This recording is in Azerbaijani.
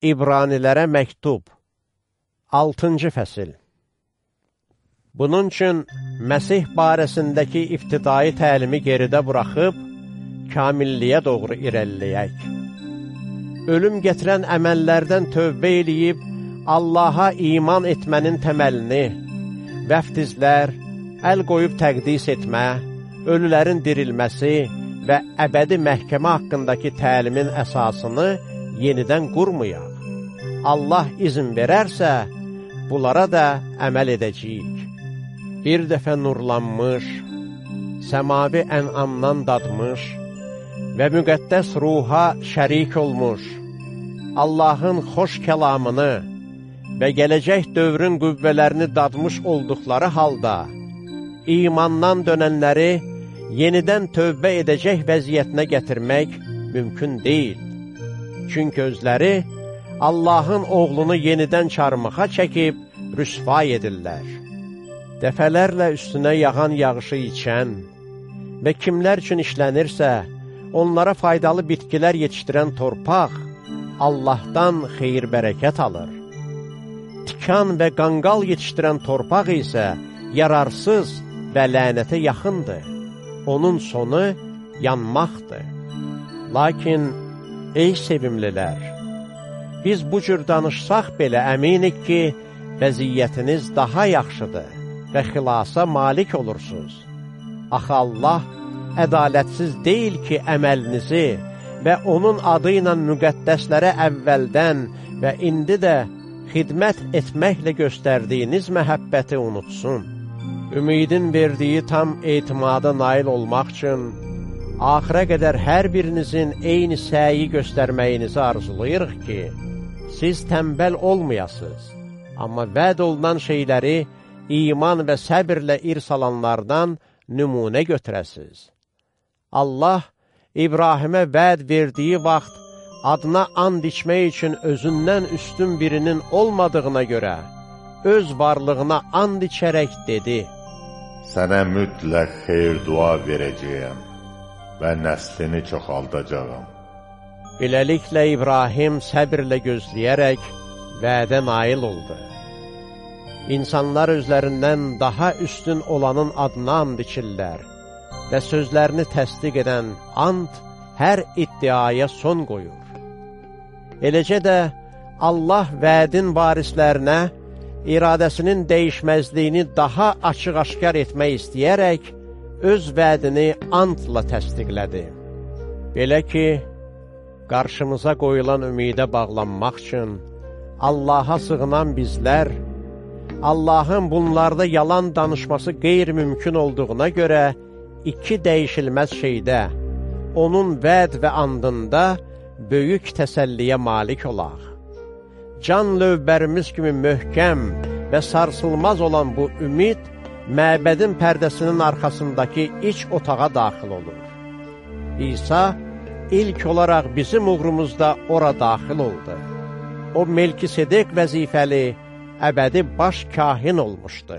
İbranilərə məktub 6-cı fəsil Bunun üçün Məsih barəsindəki iftidai təlimi geridə buraxıb, kamilliyə doğru irəliləyək. Ölüm getirən əməllərdən tövbə eləyib, Allaha iman etmənin təməlini, vəftizlər, əl qoyub təqdis etmə, ölülərin dirilməsi və əbədi məhkəmə haqqındakı təlimin əsasını yenidən qurmayaq. Allah izin verərsə, bunlara da əməl edəcəyik. Bir dəfə nurlanmış, səmavi ənamdan dadmış və müqəddəs ruha şərik olmuş, Allahın xoş kəlamını və gələcək dövrün qüvvələrini dadmış olduqları halda, imandan dönənləri yenidən tövbə edəcək vəziyyətinə gətirmək mümkün deyil. Çünki özləri Allahın oğlunu yenidən çarmıxa çəkib rüsvay edirlər. Dəfələrlə üstünə yağan yağışı içən və kimlər üçün işlənirsə, onlara faydalı bitkilər yetişdirən torpaq Allahdan xeyir-bərəkət alır. Tikan və qanqal yetişdirən torpaq isə yararsız və lənətə yaxındır. Onun sonu yanmaqdır. Lakin, ey sevimlilər, biz bu cür danışsaq belə əminik ki, vəziyyətiniz daha yaxşıdır və xilasa malik olursunuz. Axı Allah ədalətsiz deyil ki, əməlinizi və onun adı ilə müqəddəslərə əvvəldən və indi də xidmət etməklə göstərdiyiniz məhəbbəti unutsun. Ümidin verdiyi tam etimada nail olmaq üçün, axıra qədər hər birinizin eyni səyi göstərməyinizi arzulayırıq ki, siz təmbəl olmayasınız, amma vəd olunan şeyləri iman və səbirlə irs alanlardan nümunə götürəsiz. Allah İbrahimə vəd verdiyi vaxt adına and içmək üçün özündən üstün birinin olmadığına görə, öz varlığına and içərək dedi, Sənə mütləq xeyr dua verəcəyəm və nəslini çoxaldacağım. Beləliklə İbrahim səbirlə gözləyərək vədə nail oldu. İnsanlar özlərindən daha üstün olanın adına and içirlər və sözlərini təsdiq edən and hər iddiaya son qoyur. Eləcə də Allah vədin varislərinə iradəsinin dəyişməzliyini daha açıq-aşkar etmək istəyərək, öz vədini antla təsdiqlədi. Belə ki, qarşımıza qoyulan ümidə bağlanmaq üçün Allaha sığınan bizlər, Allahın bunlarda yalan danışması qeyri-mümkün olduğuna görə iki dəyişilməz şeydə, onun vəd və andında böyük təsəlliyə malik olaq. Can lövbərimiz kimi möhkəm və sarsılmaz olan bu ümid, məbədin pərdəsinin arxasındakı iç otağa daxil olur. İsa ilk olaraq bizim uğrumuzda ora daxil oldu. O, Melkisedek vəzifəli, əbədi baş kahin olmuşdu.